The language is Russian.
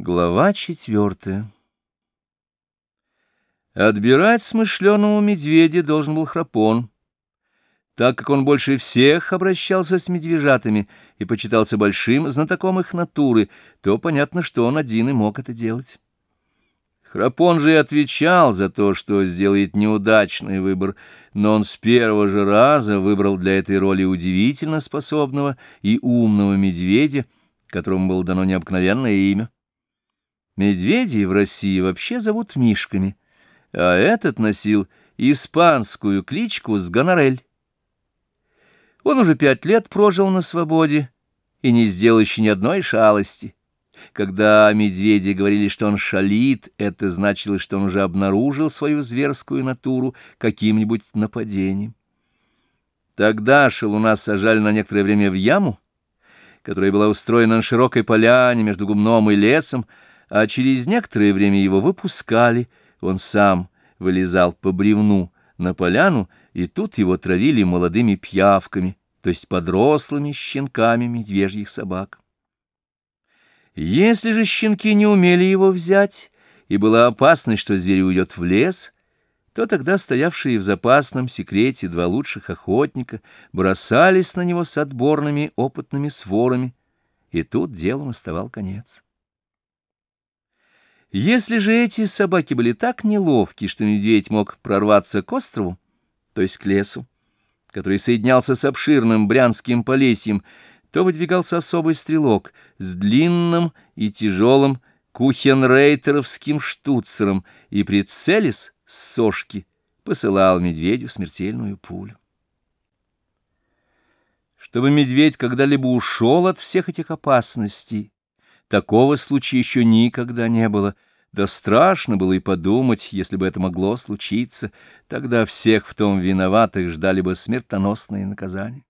Глава четвертая Отбирать смышленому медведя должен был Храпон. Так как он больше всех обращался с медвежатами и почитался большим знатоком их натуры, то понятно, что он один и мог это делать. Храпон же и отвечал за то, что сделает неудачный выбор, но он с первого же раза выбрал для этой роли удивительно способного и умного медведя, которому было дано необыкновенное имя. Медведей в России вообще зовут мишками, а этот носил испанскую кличку с Гонорель. Он уже пять лет прожил на свободе и не сделал еще ни одной шалости. Когда о медведе говорили, что он шалит, это значило, что он уже обнаружил свою зверскую натуру каким-нибудь нападением. Тогда шалуна сажали на некоторое время в яму, которая была устроена на широкой поляне между гумном и лесом, а через некоторое время его выпускали, он сам вылезал по бревну на поляну, и тут его травили молодыми пьявками, то есть подрослыми щенками медвежьих собак. Если же щенки не умели его взять, и была опасность, что зверь уйдет в лес, то тогда стоявшие в запасном секрете два лучших охотника бросались на него с отборными опытными сворами, и тут делу наставал конец. Если же эти собаки были так неловки, что медведь мог прорваться к острову, то есть к лесу, который соединялся с обширным брянским полесьем, то выдвигался особый стрелок с длинным и тяжелым кухенрейтеровским штуцером и, прицелись с сошки, посылал медведю смертельную пулю. Чтобы медведь когда-либо ушел от всех этих опасностей, Такого случая еще никогда не было. Да страшно было и подумать, если бы это могло случиться, тогда всех в том виноватых ждали бы смертоносные наказания.